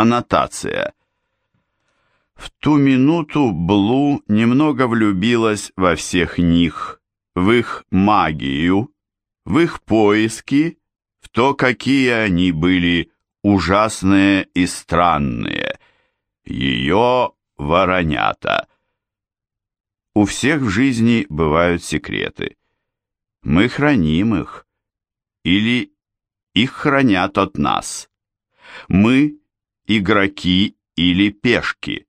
Аннотация. В ту минуту Блу немного влюбилась во всех них, в их магию, в их поиски, в то, какие они были ужасные и странные. Ее воронята. У всех в жизни бывают секреты. Мы храним их. Или их хранят от нас. Мы – игроки или пешки.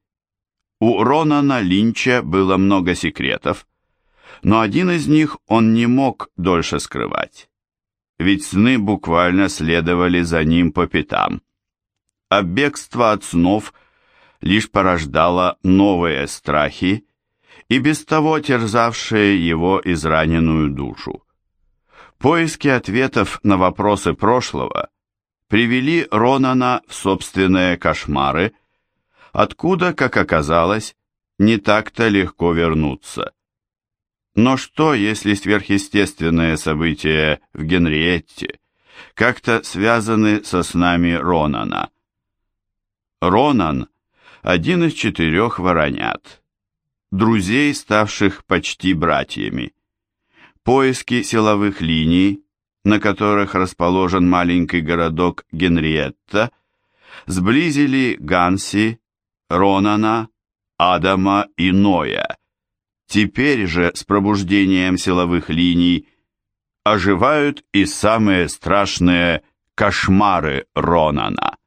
У Ронана Линча было много секретов, но один из них он не мог дольше скрывать. Ведь сны буквально следовали за ним по пятам. А бегство от снов лишь порождало новые страхи и без того терзавшие его израненную душу. Поиски ответов на вопросы прошлого привели Ронана в собственные кошмары, откуда, как оказалось, не так-то легко вернуться. Но что, если сверхъестественные события в Генриетте как-то связаны со снами Ронана? Ронан – один из четырех воронят, друзей, ставших почти братьями. Поиски силовых линий, на которых расположен маленький городок Генриетта, сблизили Ганси, Ронана, Адама и Ноя. Теперь же с пробуждением силовых линий оживают и самые страшные кошмары Ронана.